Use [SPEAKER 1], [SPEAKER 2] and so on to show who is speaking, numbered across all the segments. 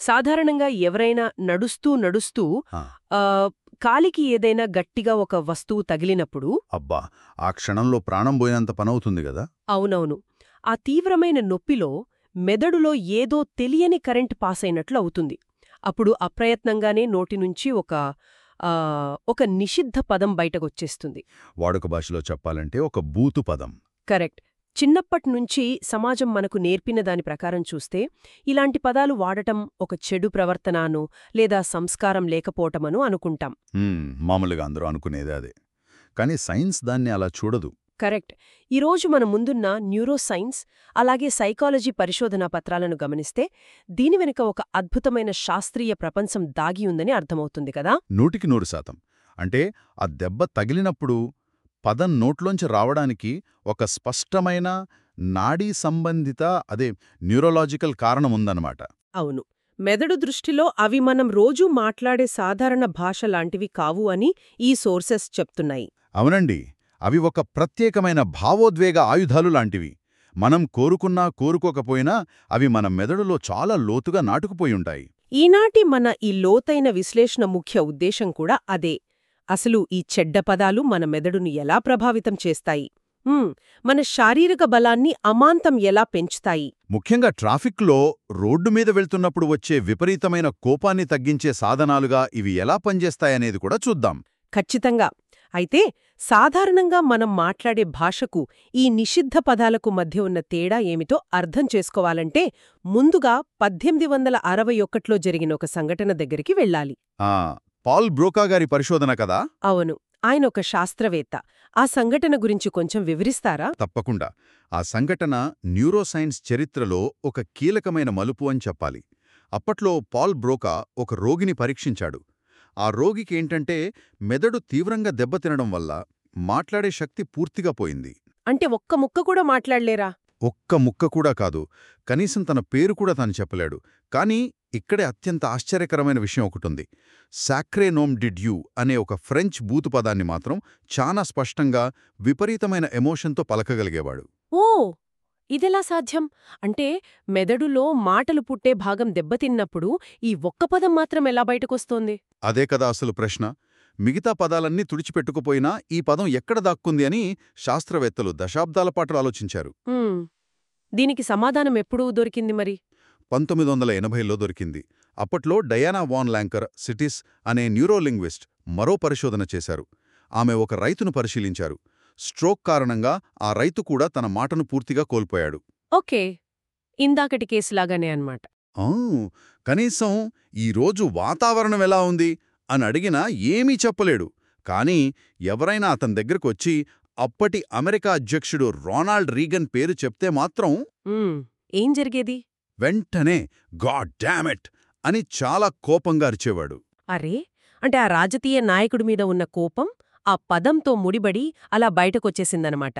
[SPEAKER 1] సాధారణంగా ఎవరైనా నడుస్తూ నడుస్తూ కాలికి ఏదైనా గట్టిగా ఒక వస్తువు తగిలినప్పుడు
[SPEAKER 2] అబ్బా! ఆ క్షణంలో ప్రాణం పోయినంత పనవుతుంది గదా?
[SPEAKER 1] అవునవును. ఆ తీవ్రమైన నొప్పిలో మెదడులో ఏదో తెలియని కరెంట్ పాస్ అయినట్లు అవుతుంది. అప్పుడు అప్రయత్నంగానే నోటి నుంచి ఒక ఒక నిషిద్ధ పదం బయటకొచ్చేస్తుంది.
[SPEAKER 2] వాడుక భాషలో చెప్పాలంటే ఒక బూతు పదం.
[SPEAKER 1] కరెక్ట్. చిన్నప్పట్నుంచి సమాజం మనకు నేర్పిన దాని ప్రకారం చూస్తే ఇలాంటి పదాలు వాడటం ఒక చెడు ప్రవర్తనాను లేదా సంస్కారం లేకపోవటమను అనుకుంటాం.
[SPEAKER 2] మామూలుగా అందరూ అనుకునేదే అదే. కానీ సైన్స్ దాన్ని అలా చూడదు.
[SPEAKER 1] కరెక్ట్. ఈరోజు మన ముందున్న న్యూరోసైన్స్ అలాగే సైకాలజీ పరిశోధనా పత్రాలను గమనిస్తే దీని వెనుక ఒక అద్భుతమైన శాస్త్రీయ ప్రపంచం దాగి ఉందని అర్థమవుతుంది కదా?
[SPEAKER 2] నూటికి నూరు శాతం. అంటే ఆ దెబ్బ తగిలినప్పుడు పదం నోట్లోంచి రావడానికి ఒక స్పష్టమైన నాడీ సంబంధిత అదే న్యూరోలాజికల్ కారణం ఉందన్నమాట.
[SPEAKER 1] అవును. మెదడు దృష్టిలో అవి మనం రోజూ మాట్లాడే సాధారణ భాష లాంటివి కావు అని ఈ సోర్సెస్ చెప్తున్నాయి.
[SPEAKER 2] అవునండి. అవి ఒక ప్రత్యేకమైన భావోద్వేగ ఆయుధాలు లాంటివి. మనం కోరుకున్నా కోరుకోకపోయినా అవి మన మెదడులో చాలా లోతుగా నాటుకుపోయుంటాయి
[SPEAKER 1] ఈనాటి మన ఈ లోతైన విశ్లేషణ ముఖ్య ఉద్దేశం కూడా అదే. అసలు ఈ చెడ్డ పదాలు మన మెదడును ఎలా ప్రభావితం చేస్తాయి? మన శారీరక బలాన్ని అమాంతం ఎలా పెంచుతాయి?
[SPEAKER 2] ముఖ్యంగా ట్రాఫిక్లో రోడ్డు మీద వెళ్తున్నప్పుడు వచ్చే విపరీతమైన కోపాన్ని తగ్గించే సాధనాలుగా ఇవి ఎలా పనిచేస్తాయనేది కూడా చూద్దాం.
[SPEAKER 1] ఖచ్చితంగా. అయితే సాధారణంగా మనం మాట్లాడే భాషకు ఈ నిషిద్ధ పదాలకు మధ్య ఉన్న తేడా ఏమిటో అర్థం చేసుకోవాలంటే ముందుగా పద్దెనిమిది వందల అరవై ఒకట్లో జరిగిన ఒక సంఘటన దగ్గరికి వెళ్ళాలి.
[SPEAKER 2] ఆ పాల్ బ్రోకా గారి పరిశోధన కదా?
[SPEAKER 1] అవును. ఆయన ఒక శాస్త్రవేత్త. ఆ సంఘటన గురించి కొంచెం వివరిస్తారా?
[SPEAKER 2] తప్పకుండా. ఆ సంఘటన న్యూరోసైన్స్ చరిత్రలో ఒక కీలకమైన మలుపు అని చెప్పాలి. అప్పట్లో పాల్ బ్రోకా ఒక రోగిని పరీక్షించాడు. ఆ రోగికి ఏంటంటే మెదడు తీవ్రంగా దెబ్బతినడం వల్ల మాట్లాడే శక్తి పూర్తిగా పోయింది.
[SPEAKER 1] అంటే ఒక్క ముక్క కూడా మాట్లాడలేరా?
[SPEAKER 2] ఒక్క ముక్క కూడా కాదు. కనీసం తన పేరు కూడా తాను చెప్పలేడు. కానీ ఇక్కడే అత్యంత ఆశ్చర్యకరమైన విషయం ఒకటుంది. సాక్రే నోమ్ డిడ్ యూ అనే ఒక ఫ్రెంచ్ బూతు పదాన్ని మాత్రం చాలా స్పష్టంగా విపరీతమైన ఎమోషన్తో పలకగలిగేవాడు.
[SPEAKER 1] ఓ! ఇదెలా సాధ్యం? అంటే మెదడులో మాటలు పుట్టే భాగం దెబ్బతిన్నప్పుడు ఈ ఒక్క పదం మాత్రం ఎలా బయటకొస్తోంది?
[SPEAKER 2] అదే కదా అసలు ప్రశ్న. మిగతా పదాలన్నీ తుడిచిపెట్టుకుపోయినా ఈ పదం ఎక్కడ దాక్కుంది అని శాస్త్రవేత్తలు దశాబ్దాల పాటు ఆలోచించారు.
[SPEAKER 1] దీనికి సమాధానం ఎప్పుడూ దొరికింది మరి?
[SPEAKER 2] పంతొమ్మిది వందల ఎనభైలో దొరికింది. అప్పట్లో డయానా వాన్ ల్యాంకర్ సిటిస్ అనే న్యూరోలింగ్విస్ట్ మరో పరిశోధన చేశారు. ఆమె ఒక రైతును పరిశీలించారు. స్ట్రోక్ కారణంగా ఆ రైతు కూడా తన మాటను పూర్తిగా కోల్పోయాడు.
[SPEAKER 1] ఓకే. ఇందాకటి కేసులాగానే అన్నమాట.
[SPEAKER 2] ఆ, కనీసం ఈరోజు వాతావరణం ఎలా ఉంది? అని అడిగినా ఏమీ చెప్పలేడు. కానీ ఎవరైనా అతని దగ్గరకొచ్చి అప్పటి అమెరికా అధ్యక్షుడు రొనాల్డ్ రీగన్ పేరు చెప్తే మాత్రం
[SPEAKER 1] ఏం జరిగేది?
[SPEAKER 2] వెంటనే గాడ్ డామెట్ అని చాలా కోపంగా అరిచేవాడు.
[SPEAKER 1] అరే! అంటే ఆ రాజకీయ నాయకుడి మీద ఉన్న కోపం ఆ పదంతో ముడిబడి అలా బయటకొచ్చేసిందనమాట.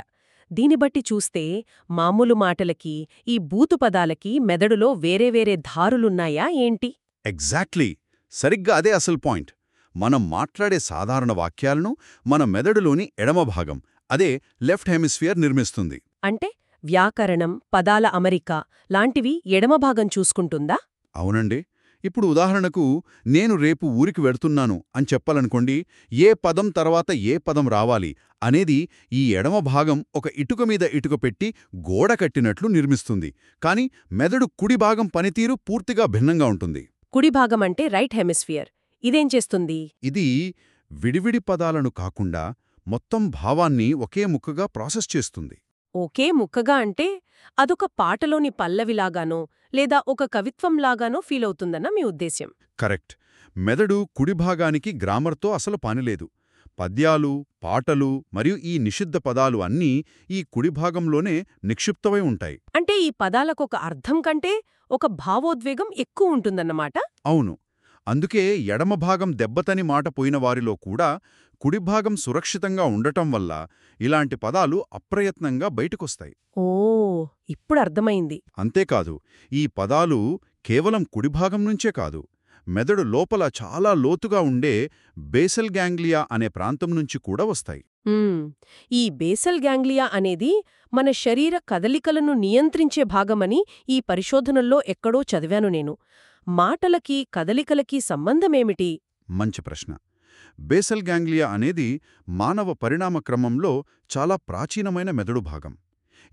[SPEAKER 1] దీని బట్టి చూస్తే మామూలు మాటలకి ఈ బూతు పదాలకి మెదడులో వేరే వేరే ధారులున్నాయా ఏంటి?
[SPEAKER 2] ఎగ్జాక్ట్లీ. సరిగ్గా అదే అసలు పాయింట్. మనం మాట్లాడే సాధారణ వాక్యాలను మన మెదడులోని ఎడమ భాగం అదే లెఫ్ట్ హెమిస్ఫియర్ నిర్మిస్తుంది.
[SPEAKER 1] అంటే వ్యాకరణం పదాల అమరిక లాంటివి ఎడమ భాగం చూసుకుంటుందా?
[SPEAKER 2] అవునండి. ఇప్పుడు ఉదాహరణకు నేను రేపు ఊరికి వెడుతున్నాను అని చెప్పాలనుకోండి ఏ పదం తర్వాత ఏ పదం రావాలి అనేది ఈ ఎడమ భాగం ఒక ఇటుక మీద ఇటుక పెట్టి గోడ కట్టినట్లు నిర్మిస్తుంది. కాని మెదడు కుడి భాగం పనితీరు పూర్తిగా భిన్నంగా ఉంటుంది.
[SPEAKER 1] కుడి భాగం అంటే రైట్ హెమిస్ఫియర్. ఇదేం చేస్తుంది?
[SPEAKER 2] ఇది విడివిడి పదాలను కాకుండా మొత్తం భావాన్ని ఒకే ముక్కగా ప్రాసెస్ చేస్తుంది.
[SPEAKER 1] ఒకే ముక్కగా అంటే అదొక పాటలోని పల్లవిలాగానో లేదా ఒక కవిత్వంలాగానో ఫీలవుతుందన్న మీ ఉద్దేశ్యం.
[SPEAKER 2] కరెక్ట్. మెదడు కుడి భాగానికి గ్రామర్తో అసలు పనిలేదు పద్యాలు పాటలు మరియు ఈ నిషిద్ధ పదాలు అన్నీ ఈ కుడి భాగంలోనే నిక్షిప్తమై ఉంటాయి.
[SPEAKER 1] అంటే ఈ పదాలకు ఒక అర్థం కంటే ఒక భావోద్వేగం ఎక్కువ ఉంటుందన్నమాట?
[SPEAKER 2] అవును. అందుకే ఎడమ భాగం దెబ్బతని మాట పోయిన వారిలో కూడా కుడి భాగం సురక్షితంగా ఉండటం వల్ల ఇలాంటి పదాలు అప్రయత్నంగా బయటకొస్తాయి.
[SPEAKER 1] ఓ ఇప్పుడు అర్థమైంది.
[SPEAKER 2] అంతేకాదు ఈ పదాలు కేవలం కుడి భాగం నుంచే కాదు మెదడు లోపల చాలా లోతుగా ఉండే బేసల్ గ్యాంగ్లియా అనే ప్రాంతం నుంచి కూడా వస్తాయి.
[SPEAKER 1] ఈ బేసల్ గ్యాంగ్లియా అనేది మన శరీర కదలికలను నియంత్రించే భాగమని ఈ పరిశోధనల్లో ఎక్కడో చదివాను నేను. మాటలకి కదలికలకి సంబంధమేమిటి?
[SPEAKER 2] మంచి ప్రశ్న. బేసల్ గ్యాంగ్లియా అనేది మానవ పరిణామ క్రమంలో చాలా ప్రాచీనమైన మెదడు భాగం.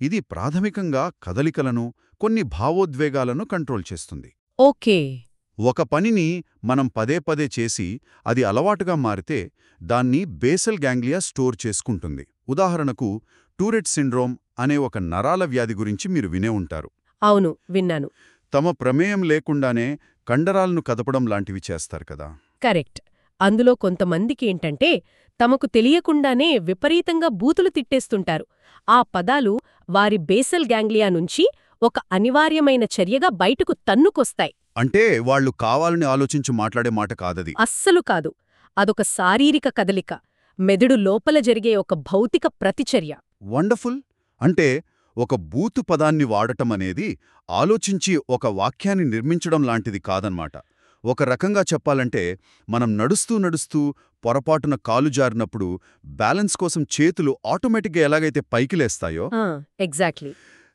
[SPEAKER 2] ఇది ప్రాథమికంగా కదలికలను కొన్ని భావోద్వేగాలను కంట్రోల్ చేస్తుంది.
[SPEAKER 1] ఓకే.
[SPEAKER 2] ఒక పనిని మనం పదే పదే చేసి అది అలవాటుగా మారితే దాన్ని బేసల్ గ్యాంగ్లియా స్టోర్ చేసుకుంటుంది. ఉదాహరణకు టూరెట్ సిండ్రోమ్ అనే ఒక నరాల వ్యాధి గురించి మీరు వినే ఉంటారు.
[SPEAKER 1] అవును విన్నాను.
[SPEAKER 2] తమ ప్రమేయం లేకుండానే కండరాలను కదపడం లాంటివి చేస్తారు కదా.
[SPEAKER 1] కరెక్ట్. అందులో కొంతమందికి ఏంటంటే తమకు తెలియకుండానే విపరీతంగా బూతులు తిట్టేస్తుంటారు. ఆ పదాలు వారి బేసల్ గ్యాంగ్లియా నుంచి ఒక అనివార్యమైన చర్యగా బయటకు తన్నుకొస్తాయి.
[SPEAKER 2] అంటే వాళ్ళు కావాలని ఆలోచించి మాట్లాడే మాట కాదది.
[SPEAKER 1] అస్సలు కాదు. అదొక శారీరక కదలిక. మెదడు లోపల జరిగే ఒక భౌతిక ప్రతిచర్య.
[SPEAKER 2] వండర్ఫుల్? అంటే ఒక బూతు పదాన్ని వాడటం అనేది ఆలోచించి ఒక వాక్యాన్ని నిర్మించడం లాంటిది కాదన్నమాట ఒక రకంగా చెప్పాలంటే మనం నడుస్తూ నడుస్తూ పొరపాటున కాలు జారినప్పుడు బ్యాలెన్స్ కోసం చేతులు ఆటోమేటిక్గా ఎలాగైతే పైకి లేస్తాయో
[SPEAKER 1] ఎగ్జాక్ట్లీ.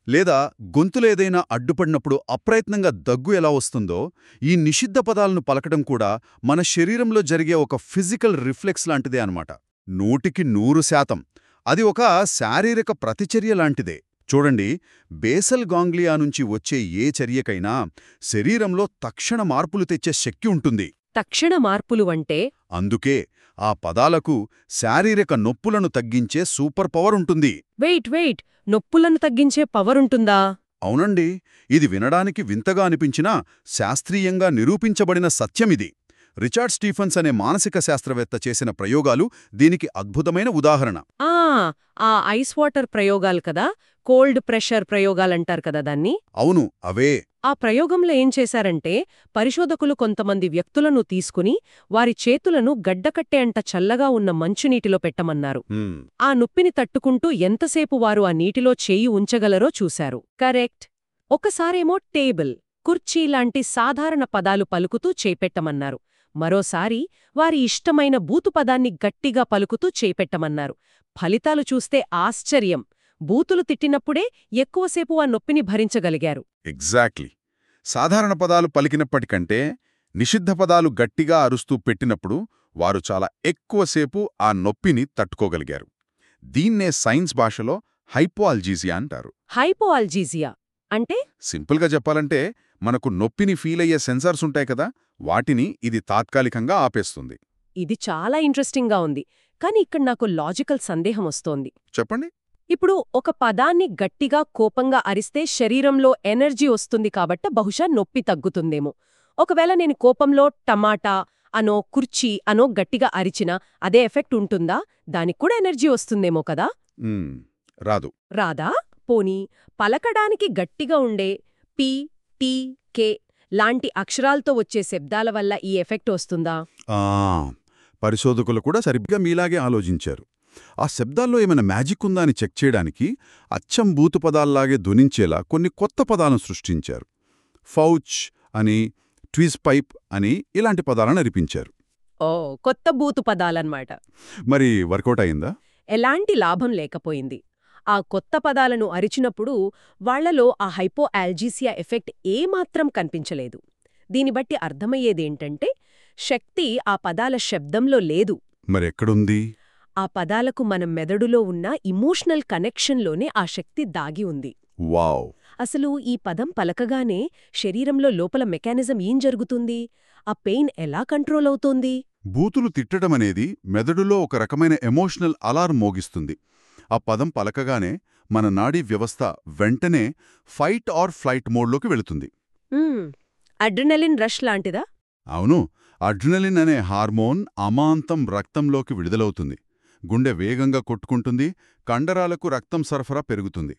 [SPEAKER 2] లేదా గొంతులో ఏదైనా అడ్డుపడినప్పుడు అప్రయత్నంగా దగ్గు ఎలా వస్తుందో ఈ నిషిద్ధ పదాలను పలకడం కూడా మన శరీరంలో జరిగే ఒక ఫిజికల్ రిఫ్లెక్స్ లాంటిదే అన్నమాట నూటికి నూరు శాతం. అది ఒక శారీరక ప్రతిచర్య లాంటిదే. చూడండి బేసల్ గాంగ్లియా నుంచి వచ్చే ఏ చర్యకైనా శరీరంలో తక్షణ మార్పులు తెచ్చే శక్తి ఉంటుంది.
[SPEAKER 1] తక్షణ మార్పులు అంటే?
[SPEAKER 2] అందుకే ఆ పదాలకు శారీరక నొప్పులను తగ్గించే సూపర్ పవర్ ఉంటుంది.
[SPEAKER 1] వెయిట్ వెయిట్ నొప్పులను తగ్గించే పవరుంటుందా
[SPEAKER 2] అవునండి ఇది వినడానికి వింతగా అనిపించినా శాస్త్రీయంగా నిరూపించబడిన సత్యమిది రిచార్డ్ స్టీఫన్స్ అనే మానసిక శాస్త్రవేత్త చేసిన ప్రయోగాలు దీనికి అద్భుతమైన ఉదాహరణ.
[SPEAKER 1] ఆ ఆ ఐస్ వాటర్ ప్రయోగాలు కదా? కోల్డ్ ప్రెషర్ ప్రయోగాలంటారు కదా దాన్ని?
[SPEAKER 2] అవును అవే.
[SPEAKER 1] ఆ ప్రయోగంలో ఏం చేశారంటే పరిశోధకులు కొంతమంది వ్యక్తులను తీసుకుని వారి చేతులను గడ్డకట్టే అంట చల్లగా ఉన్న మంచునీటిలో పెట్టమన్నారు. ఆ నొప్పిని తట్టుకుంటూ ఎంతసేపు వారు ఆ నీటిలో చేయి ఉంచగలరో చూశారు. కరెక్ట్. ఒకసారేమో టేబుల్ కుర్చీ లాంటి సాధారణ పదాలు పలుకుతూ చేపెట్టమన్నారు. మరోసారి వారి ఇష్టమైన బూతు పదాన్ని గట్టిగా పలుకుతూ చేపెట్టమన్నారు. ఫలితాలు చూస్తే ఆశ్చర్యం. బూతులు తిట్టినప్పుడే ఎక్కువసేపు ఆ నొప్పిని భరించగలిగారు.
[SPEAKER 2] ఎగ్జాక్ట్లీ. సాధారణ పదాలు పలికినప్పటికంటే నిషిద్ధ పదాలు గట్టిగా అరుస్తూ పెట్టినప్పుడు వారు చాలా ఎక్కువసేపు ఆ నొప్పిని తట్టుకోగలిగారు. దీన్నే సైన్స్ భాషలో హైపోఆల్జీజియా అంటారు.
[SPEAKER 1] హైపోఆల్జీజియా అంటే?
[SPEAKER 2] సింపుల్గా చెప్పాలంటే మనకు నొప్పిని ఫీలయ్యే సెన్సార్స్ ఉంటాయి కదా వాటిని ఇది తాత్కాలికంగా ఆపేస్తుంది.
[SPEAKER 1] ఇది చాలా ఇంట్రెస్టింగ్గా ఉంది. కానీ ఇక్కడ నాకు లాజికల్ సందేహం వస్తోంది.
[SPEAKER 2] చెప్పండి.
[SPEAKER 1] ఇప్పుడు ఒక పదాన్ని గట్టిగా కోపంగా అరిస్తే శరీరంలో ఎనర్జీ వస్తుంది కాబట్టి బహుశా నొప్పి తగ్గుతుందేమో. ఒకవేళ నేను కోపంలో టమాటా అనో కుర్చీ అనో గట్టిగా అరిచినా అదే ఎఫెక్ట్ ఉంటుందా? దానికి కూడా ఎనర్జీ వస్తుందేమో కదా?
[SPEAKER 2] రాదు.
[SPEAKER 1] రాదా? పోనీ పలకడానికి గట్టిగా ఉండే పి టీ కే లాంటి అక్షరాలతో వచ్చే శబ్దాల వల్ల ఈ ఎఫెక్ట్ వస్తుందా?
[SPEAKER 2] ఆ, పరిశోధకులు కూడా సరిగ్గా మీలాగే ఆలోచించారు. ఆ శబ్దాల్లో ఏమైనా మ్యాజిక్ ఉందా అని చెక్ చేయడానికి అచ్చం బూతు పదాల్లాగే ధ్వనించేలా కొన్ని కొత్త పదాలను సృష్టించారు. ఫౌచ్ అని ట్విజ్ పైప్ అని ఇలాంటి పదాలను అరిపించారు.
[SPEAKER 1] ఓ కొత్త బూతు పదాలన్నమాట.
[SPEAKER 2] మరి వర్కౌట్ అయిందా?
[SPEAKER 1] ఎలాంటి లాభం లేకపోయింది. ఆ కొత్త పదాలను అరిచినప్పుడు వాళ్ళలో ఆ హైపో ఆల్జీసియా ఎఫెక్ట్ ఏమాత్రం కనిపించలేదు. దీని బట్టి అర్థమయ్యేదేంటంటే శక్తి ఆ పదాల శబ్దంలో లేదు.
[SPEAKER 2] మరెక్కడుంది?
[SPEAKER 1] ఆ పదాలకు మన మెదడులో ఉన్న ఇమోషనల్ కనెక్షన్లోనే ఆ శక్తి దాగి ఉంది.
[SPEAKER 2] వావ్.
[SPEAKER 1] అసలు ఈ పదం పలకగానే శరీరంలో లోపల మెకానిజం ఏం జరుగుతుంది? ఆ పెయిన్ ఎలా కంట్రోల్ అవుతోంది?
[SPEAKER 2] బూతులు తిట్టడమనేది మెదడులో ఒక రకమైన ఎమోషనల్ అలారం మోగిస్తుంది. ఆ పదం పలకగానే మన నాడీ వ్యవస్థ వెంటనే ఫైట్ ఆర్ ఫ్లైట్ మోడ్లోకి వెళుతుంది.
[SPEAKER 1] అడ్రినలిన్ రష్ లాంటిదా?
[SPEAKER 2] అవును. అడ్రినలిన్ అనే హార్మోన్ అమాంతం రక్తంలోకి విడుదలవుతుంది. గుండె వేగంగా కొట్టుకుంటుంది కండరాలకు రక్తం సరఫరా పెరుగుతుంది.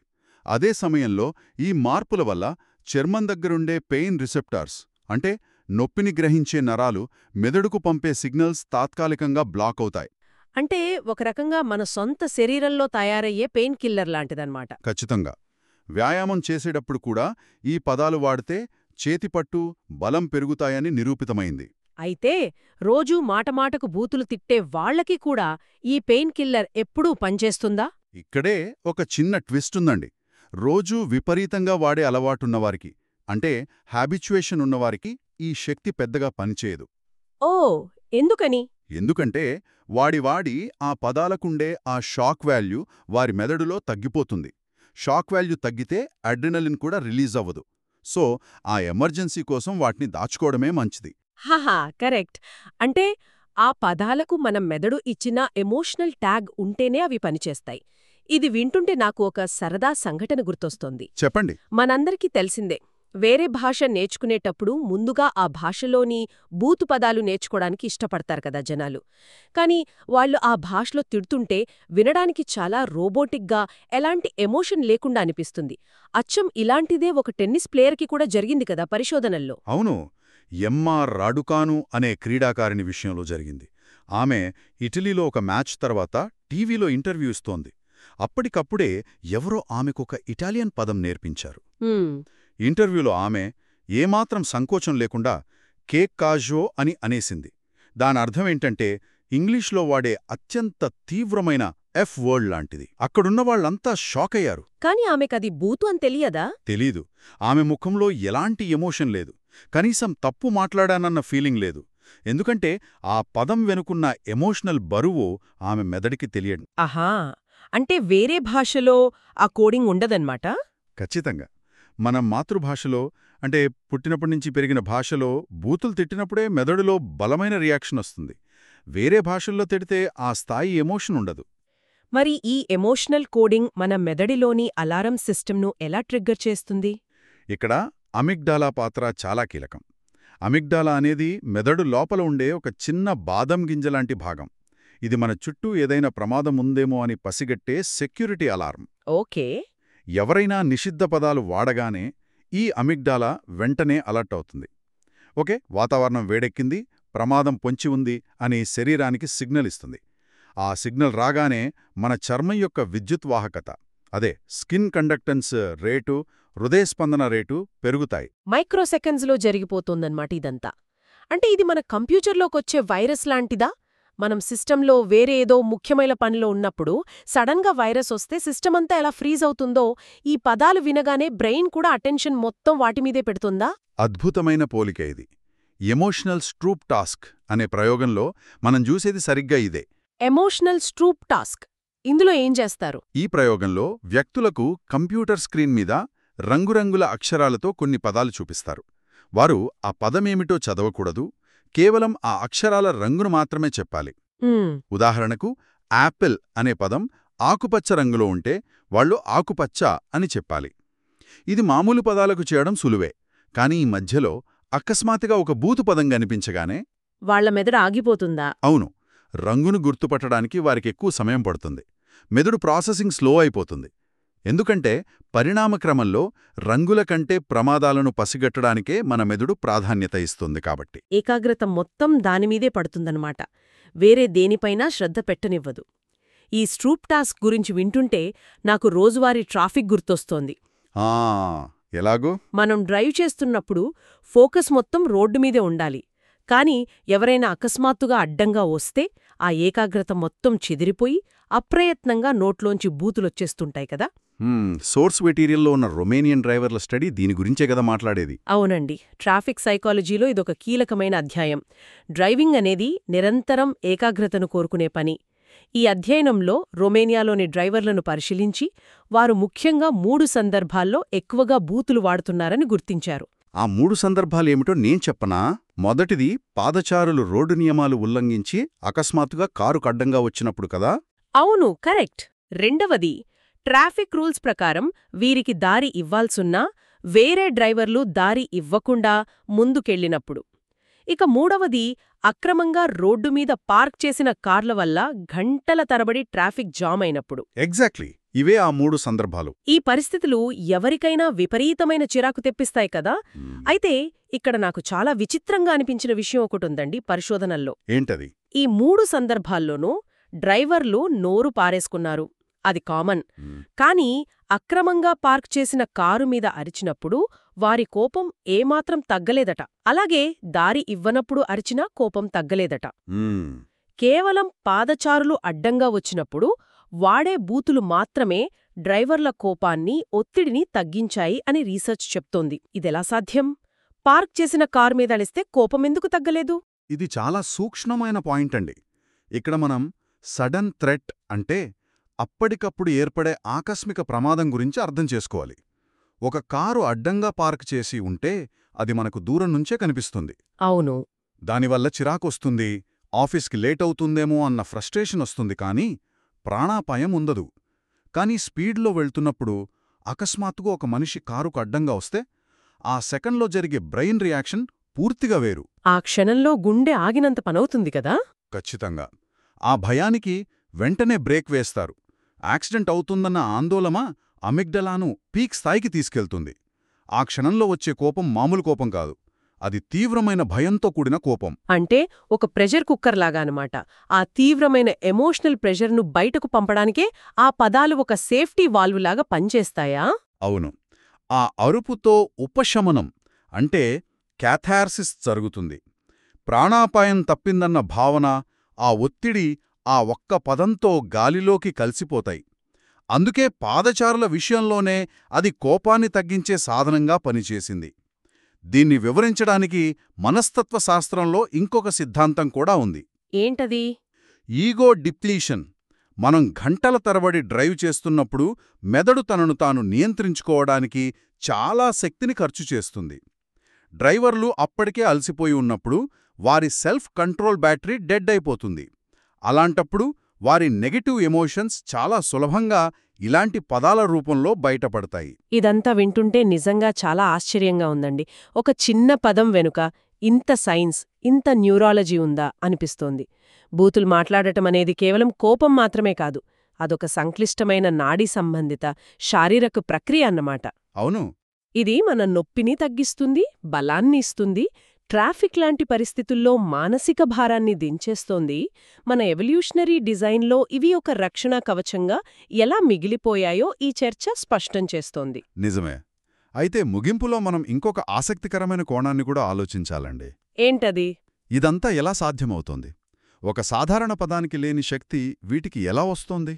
[SPEAKER 2] అదే సమయంలో ఈ మార్పుల వల్ల చర్మం దగ్గరుండే పెయిన్ రిసెప్టార్స్ అంటే నొప్పిని గ్రహించే నరాలు మెదడుకు పంపే సిగ్నల్స్ తాత్కాలికంగా బ్లాక్ అవుతాయి.
[SPEAKER 1] అంటే ఒక రకంగా మన సొంత శరీరంలో తయారయ్యే పెయిన్ కిల్లర్ లాంటిదన్నమాట.
[SPEAKER 2] ఖచ్చితంగా. వ్యాయామం చేసేటప్పుడు కూడా ఈ పదాలు వాడితే చేతిపట్టు బలం పెరుగుతాయని నిరూపితమైంది.
[SPEAKER 1] అయితే రోజూ మాటమాటకు బూతులు తిట్టే వాళ్ళకి కూడా ఈ పెయిన్ కిల్లర్ ఎప్పుడూ పనిచేస్తుందా?
[SPEAKER 2] ఇక్కడే ఒక చిన్న ట్విస్ట్ ఉందండి. రోజూ విపరీతంగా వాడే అలవాటున్నవారికి అంటే హ్యాబిచ్యుయేషన్ ఉన్నవారికి ఈ శక్తి పెద్దగా పనిచేయదు.
[SPEAKER 1] ఓ ఎందుకని?
[SPEAKER 2] ఎందుకంటే వాడి వాడి ఆ పదాలకుండే ఆ షాక్ వాల్యూ వారి మెదడులో తగ్గిపోతుంది. షాక్ వాల్యూ తగ్గితే అడ్రినలిన్ కూడా రిలీజ్ అవ్వదు. సో ఆ ఎమర్జెన్సీ కోసం వాటిని దాచుకోవడమే మంచిది.
[SPEAKER 1] హహా కరెక్ట్. అంటే ఆ పదాలకు మన మెదడు ఇచ్చిన ఎమోషనల్ ట్యాగ్ ఉంటేనే అవి పనిచేస్తాయి. ఇది వింటుంటే నాకు ఒక సరదా సంఘటన గుర్తొస్తోంది.
[SPEAKER 2] చెప్పండి.
[SPEAKER 1] మనందరికీ తెలిసిందే వేరే భాష నేర్చుకునేటప్పుడు ముందుగా ఆ భాషలోని బూతు పదాలు నేర్చుకోవడానికి ఇష్టపడతారు కదా జనాలు. కానీ వాళ్ళు ఆ భాషలో తిడుతుంటే వినడానికి చాలా రోబోటిక్గా ఎలాంటి ఎమోషన్ లేకుండా అనిపిస్తుంది. అచ్చం ఇలాంటిదే ఒక టెన్నిస్ ప్లేయర్కి కూడా జరిగింది కదా పరిశోధనల్లో.
[SPEAKER 2] అవును. ఎంఆర్ రాడుకాను అనే క్రీడాకారిణి విషయంలో జరిగింది. ఆమె ఇటలీలో ఒక మ్యాచ్ తర్వాత టీవీలో ఇంటర్వ్యూ ఇస్తోంది. అప్పటికప్పుడే ఎవరో ఆమెకొక ఇటాలియన్ పదం నేర్పించారు. ఇంటర్వ్యూలో ఆమె ఏమాత్రం సంకోచం లేకుండా కేక్ కాజో అని అనేసింది. దాని అర్థమేంటంటే ఇంగ్లీష్లో వాడే అత్యంత తీవ్రమైన ఎఫ్ వర్డ్ లాంటిది. అక్కడున్న వాళ్ళంతా షాక్ అయ్యారు
[SPEAKER 1] కానీ ఆమెకది బూతు అని తెలియదా?
[SPEAKER 2] తెలీదు. ఆమె ముఖంలో ఎలాంటి ఎమోషన్ లేదు. కనీసం తప్పు మాట్లాడానన్న ఫీలింగ్ లేదు. ఎందుకంటే ఆ పదం వెనుకున్న ఎమోషనల్ బరువు ఆమె మెదడికి తెలియదు.
[SPEAKER 1] ఆహా! అంటే వేరే భాషలో ఆ కోడింగ్ ఉండదన్నమాట?
[SPEAKER 2] ఖచ్చితంగా. మన మాతృభాషలో అంటే పుట్టినప్పటి నుంచి పెరిగిన భాషలో బూతులు తిట్టినప్పుడే మెదడులో బలమైన రియాక్షన్ వస్తుంది. వేరే భాషల్లో తిడితే ఆ స్థాయి ఎమోషన్ ఉండదు.
[SPEAKER 1] మరి ఈ ఎమోషనల్ కోడింగ్ మన మెదడిలోని అలారం సిస్టమ్ను ఎలా ట్రిగ్గర్ చేస్తుంది?
[SPEAKER 2] ఇక్కడ అమిగ్డాలా పాత్ర చాలా కీలకం. అమిగ్డాలా అనేది మెదడు లోపల ఉండే ఒక చిన్న బాదం గింజలాంటి భాగం. ఇది మన చుట్టూ ఏదైనా ప్రమాదం ఉందేమో అని పసిగట్టే సెక్యూరిటీ అలారం.
[SPEAKER 1] ఓకే.
[SPEAKER 2] ఎవరైనా నిషిద్ధ పదాలు వాడగానే ఈ అమిగ్డాలా వెంటనే అలర్ట్ అవుతుంది. ఓకే వాతావరణం వేడెక్కింది ప్రమాదం పొంచి ఉంది అని శరీరానికి సిగ్నల్ ఇస్తుంది. ఆ సిగ్నల్ రాగానే మన చర్మం యొక్క విద్యుత్ వాహకత అదే స్కిన్ కండక్టెన్స్ రేటు హృదయస్పందన రేటు పెరుగుతాయి.
[SPEAKER 1] మైక్రోసెకండ్స్లో జరిగిపోతోందన్నమాట ఇదంతా. అంటే ఇది మన కంప్యూటర్లోకొచ్చే వైరస్ లాంటిదా? మనం సిస్టంలో వేరే ఏదో ముఖ్యమైన పనిలో ఉన్నప్పుడు సడన్గా వైరస్ వస్తే సిస్టమ్ అంతా ఎలా ఫ్రీజ్ అవుతుందో ఈ పదాలు వినగానే బ్రెయిన్ కూడా అటెన్షన్ మొత్తం వాటిమీదే పెడుతుందా?
[SPEAKER 2] అద్భుతమైన పోలిక ఇది. ఎమోషనల్ స్ట్రూప్ టాస్క్ అనే ప్రయోగంలో మనం చూసేది సరిగ్గా ఇదే.
[SPEAKER 1] Emotional Stroop task. ఇందులో ఏం చేస్తారు?
[SPEAKER 2] ఈ ప్రయోగంలో వ్యక్తులకు కంప్యూటర్ స్క్రీన్ మీద రంగురంగుల అక్షరాలతో కొన్ని పదాలు చూపిస్తారు. వారు ఆ పదమేమిటో చదవకూడదు కేవలం ఆ అక్షరాల రంగును మాత్రమే చెప్పాలి. ఉదాహరణకు యాపిల్ అనే పదం ఆకుపచ్చ రంగులో ఉంటే వాళ్ళు ఆకుపచ్చ అని చెప్పాలి. ఇది మామూలు పదాలకు చేయడం సులువే కానీ ఈ మధ్యలో అకస్మాత్తుగా ఒక బూతు పదం కనిపించగానే
[SPEAKER 1] వాళ్ళ మెదడు ఆగిపోతుందా?
[SPEAKER 2] అవును రంగును గుర్తుపట్టడానికి వారికి ఎక్కువ సమయం పడుతుంది. మెదడు ప్రాసెసింగ్ స్లో అయిపోతుంది. ఎందుకంటే పరిణామక్రమంలో రంగుల కంటే ప్రమాదాలను పసిగట్టడానికే మన మెదడు ప్రాధాన్యత ఇస్తుంది కాబట్టి.
[SPEAKER 1] ఏకాగ్రత మొత్తం దానిమీదే పడుతుందన్నమాట. వేరే దేనిపైనా శ్రద్ధ పెట్టనివ్వదు. ఈ స్ట్రూప్ టాస్క్ గురించి వింటుంటే నాకు రోజువారీ ట్రాఫిక్ గుర్తొస్తోంది.
[SPEAKER 2] ఆ ఎలాగో?
[SPEAKER 1] మనం డ్రైవ్ చేస్తున్నప్పుడు ఫోకస్ మొత్తం రోడ్డు మీదే ఉండాలి. కానీ ఎవరైనా అకస్మాత్తుగా అడ్డంగా వస్తే ఆ ఏకాగ్రత మొత్తం చెదిరిపోయి అప్రయత్నంగా నోట్లోంచి బూతులొచ్చేస్తుంటాయి కదా?
[SPEAKER 2] సోర్స్ మెటీరియల్లో ఉన్న రొమేనియన్ డ్రైవర్ల స్టడీ దీని గురించే కదా మాట్లాడేది.
[SPEAKER 1] అవునండి. ట్రాఫిక్ సైకాలజీలో ఇదొక కీలకమైన అధ్యాయం. డ్రైవింగ్ అనేది నిరంతరం ఏకాగ్రతను కోరుకునే పని. ఈ అధ్యయనంలో రొమేనియాలోని డ్రైవర్లను పరిశీలించి వారు ముఖ్యంగా మూడు సందర్భాల్లో ఎక్కువగా బూతులు వాడుతున్నారని గుర్తించారు.
[SPEAKER 2] ఆ మూడు సందర్భాలేమిటో నేను చెప్పనా? మొదటిది పాదచారులు రోడ్డు నియమాలు ఉల్లంఘించి అకస్మాత్తుగా కారు కడ్డంగా వచ్చినప్పుడు కదా?
[SPEAKER 1] అవును కరెక్ట్. రెండవది ట్రాఫిక్ రూల్స్ ప్రకారం వీరికి దారి ఇవ్వాల్సున్నా వేరే డ్రైవర్లు దారి ఇవ్వకుండా ముందుకెళ్ళినప్పుడు ఇక మూడవది అక్రమంగా రోడ్డు మీద పార్క్ చేసిన కార్ల వల్ల గంటల తరబడి ట్రాఫిక్ జామ్ అయినప్పుడు.
[SPEAKER 2] ఎగ్జాక్ట్లీ. ఇవే ఆ మూడు సందర్భాలు.
[SPEAKER 1] ఈ పరిస్థితులు ఎవరికైనా విపరీతమైన చిరాకు తెప్పిస్తాయి కదా? అయితే ఇక్కడ నాకు చాలా విచిత్రంగా అనిపించిన విషయం ఒకటుందండి పరిశోధనల్లో.
[SPEAKER 2] ఏంటది?
[SPEAKER 1] ఈ మూడు సందర్భాల్లోనూ డ్రైవర్లు నోరు పారేసుకున్నారు. అది కామన్. కానీ అక్రమంగా పార్క్ చేసిన కారు మీద అరిచినప్పుడు వారి కోపం ఏమాత్రం తగ్గలేదట. అలాగే దారి ఇవ్వనప్పుడు అరిచినా కోపం తగ్గలేదట. కేవలం పాదచారులు అడ్డంగా వచ్చినప్పుడు వాడే బూతులు మాత్రమే డ్రైవర్ల కోపాన్ని ఒత్తిడిని తగ్గించాయి అని రీసెర్చ్ చెప్తోంది. ఇదెలా సాధ్యం? పార్క్ చేసిన కారు మీద అలిస్తే కోపమెందుకు తగ్గలేదు?
[SPEAKER 2] ఇది చాలా సూక్ష్మమైన పాయింట్ అండి. ఇక్కడ మనం సడన్ థ్రెట్ అంటే అప్పటికప్పుడు ఏర్పడే ఆకస్మిక ప్రమాదం గురించి అర్థం చేసుకోవాలి. ఒక కారు అడ్డంగా పార్క్ చేసి ఉంటే అది మనకు దూరం నుంచే కనిపిస్తుంది.
[SPEAKER 1] అవును.
[SPEAKER 2] దానివల్ల చిరాకొస్తుంది ఆఫీస్కి లేట్ అవుతుందేమో అన్న ఫ్రస్ట్రేషన్ వస్తుంది కానీ ప్రాణాపాయం ఉండదు. కానీ స్పీడ్లో వెళ్తున్నప్పుడు అకస్మాత్తుగా ఒక మనిషి కారుకు అడ్డంగా వస్తే ఆ సెకండ్లో జరిగే బ్రెయిన్ రియాక్షన్ పూర్తిగా వేరు.
[SPEAKER 1] ఆ క్షణంలో గుండె ఆగినంత పనవుతుంది కదా?
[SPEAKER 2] ఖచ్చితంగా. ఆ భయానికి వెంటనే బ్రేక్ వేస్తారు. యాక్సిడెంట్ అవుతుందన్న ఆందోళన అమిగ్డలాను పీక్ స్థాయికి తీసుకెళ్తుంది. ఆ క్షణంలో వచ్చే కోపం మామూలు కోపం కాదు. అది తీవ్రమైన భయంతో కూడిన కోపం.
[SPEAKER 1] అంటే ఒక ప్రెషర్ కుక్కర్ లాగా అనమాట ఆ తీవ్రమైన ఎమోషనల్ ప్రెషర్ను బయటకు పంపడానికే ఆ పదాలు ఒక సేఫ్టీ వాల్వ్ లాగా పనిచేస్తాయా?
[SPEAKER 2] అవును. ఆ అరుపుతో ఉపశమనం అంటే క్యాథార్సిస్ జరుగుతుంది. ప్రాణాపాయం తప్పిందన్న భావన ఆ ఒత్తిడి ఆ ఒక్క పదంతో గాలిలోకి కలిసిపోతాయి. అందుకే పాదచారుల విషయంలోనే అది కోపాన్ని తగ్గించే సాధనంగా పనిచేసింది. దీన్ని వివరించడానికి మనస్తత్వ శాస్త్రంలో ఇంకొక సిద్ధాంతం కూడా ఉంది.
[SPEAKER 1] ఏంటది?
[SPEAKER 2] Ego depletion. మనం గంటల తరబడి డ్రైవ్ చేస్తున్నప్పుడు మెదడు తనను తాను నియంత్రించుకోవడానికి చాలా శక్తిని ఖర్చు చేస్తుంది. డ్రైవర్లు అప్పటికే అలసిపోయి ఉన్నప్పుడు వారి సెల్ఫ్ కంట్రోల్ బ్యాటరీ డెడ్ అయిపోతుంది. అలాంటప్పుడు వారి నెగటివ్ ఎమోషన్స్ చాలా సులభంగా ఇలాంటి పదాల రూపంలో బయటపడతాయి.
[SPEAKER 1] ఇదంతా వింటుంటే నిజంగా చాలా ఆశ్చర్యంగా ఉందండి. ఒక చిన్న పదం వెనుక ఇంత సైన్స్ ఇంత న్యూరాలజీ ఉందా అనిపిస్తోంది. బూతులు మాట్లాడటం అనేది కేవలం కోపం మాత్రమే కాదు అదొక సంక్లిష్టమైన నాడీ సంబంధిత శారీరక ప్రక్రియ అన్నమాట.
[SPEAKER 2] అవును.
[SPEAKER 1] ఇది మన నొప్పిని తగ్గిస్తుంది బలాన్ని ఇస్తుంది ట్రాఫిక్ లాంటి పరిస్థితుల్లో మానసిక భారాన్ని దించేస్తోంది. మన ఎవల్యూషనరీ డిజైన్లో ఇవి ఒక రక్షణ కవచంగా ఎలా మిగిలిపోయాయో ఈ చర్చ స్పష్టం చేస్తోంది.
[SPEAKER 2] నిజమే. అయితే ముగింపులో మనం ఇంకొక ఆసక్తికరమైన కోణాన్ని కూడా ఆలోచించాలండి.
[SPEAKER 1] ఏంటది?
[SPEAKER 2] ఇదంతా ఎలా సాధ్యమవుతోంది? ఒక సాధారణ పదానికి లేని శక్తి వీటికి ఎలా వస్తోంది?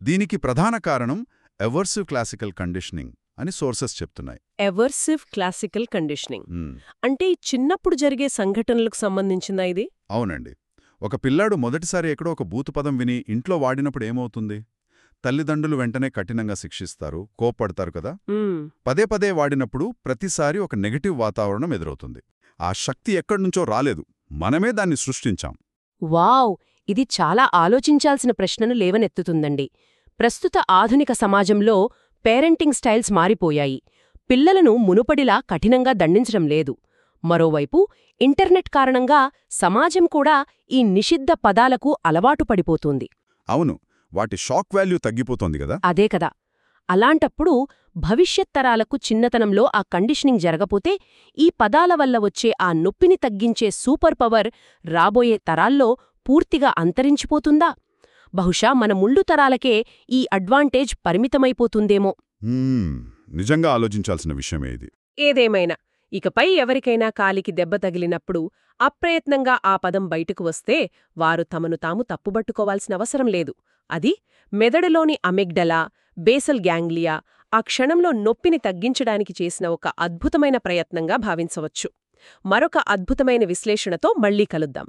[SPEAKER 2] దీనికి ప్రధాన కారణం ఎవర్సివ్ క్లాసికల్ కండిషనింగ్. అని సోర్సెస్ చెప్తున్నాయి.
[SPEAKER 1] Aversive classical conditioning. అంటే ఈ చిన్నప్పుడు జరిగే సంఘటనలకు సంబంధించిందా ఇది?
[SPEAKER 2] అవునండి. ఒక పిల్లాడు మొదటిసారి ఎక్కడో ఒక బూతు పదం విని ఇంట్లో వాడినప్పుడు ఏమవుతుంది? తల్లిదండ్రులు వెంటనే కఠినంగా శిక్షిస్తారు కోప్పడతారు కదా. పదే పదే వాడినప్పుడు ప్రతిసారి ఒక నెగటివ్ వాతావరణం ఎదురవుతుంది. ఆ శక్తి ఎక్కడ్నుంచో రాలేదు. మనమే దాన్ని సృష్టించాం.
[SPEAKER 3] వావ్! ఇది చాలా ఆలోచించాల్సిన ప్రశ్నను లేవనెత్తుతుందండి. ప్రస్తుత ఆధునిక సమాజంలో పేరెంటింగ్ స్టైల్స్ మారిపోయాయి. పిల్లలను మునుపడిలా కఠినంగా దండించడం లేదు. మరోవైపు ఇంటర్నెట్ కారణంగా సమాజం కూడా ఈ నిషిద్ధ పదాలకు అలవాటు పడిపోతుంది.
[SPEAKER 2] అవును వాటి షాక్ వాల్యూ తగ్గిపోతోంది కదా?
[SPEAKER 3] అదే కదా. అలాంటప్పుడు భవిష్యత్ తరాలకు చిన్నతనంలో ఆ కండిషనింగ్ జరగపోతే ఈ పదాల వల్ల వచ్చే ఆ నొప్పిని తగ్గించే సూపర్ పవర్ రాబోయే తరాల్లో పూర్తిగా అంతరించిపోతుందా? బహుశా మన ముందు తరాలకే ఈ అడ్వాంటేజ్ పరిమితమైపోతుందేమో.
[SPEAKER 2] నిజంగా ఆలోచించాల్సిన విషయమే ఇది.
[SPEAKER 1] ఏదేమైనా ఇకపై ఎవరికైనా కాలికి దెబ్బ తగిలినప్పుడు అప్రయత్నంగా ఆ పదం బయటకు వస్తే వారు తమను తాము తప్పుబట్టుకోవాల్సిన అవసరం లేదు. అది మెదడులోని అమిగ్డలా బేసల్ గ్యాంగ్లియా ఆ క్షణంలో నొప్పిని తగ్గించడానికి చేసిన ఒక అద్భుతమైన ప్రయత్నంగా భావించవచ్చు. మరొక అద్భుతమైన విశ్లేషణతో మళ్ళీ కలుద్దాం.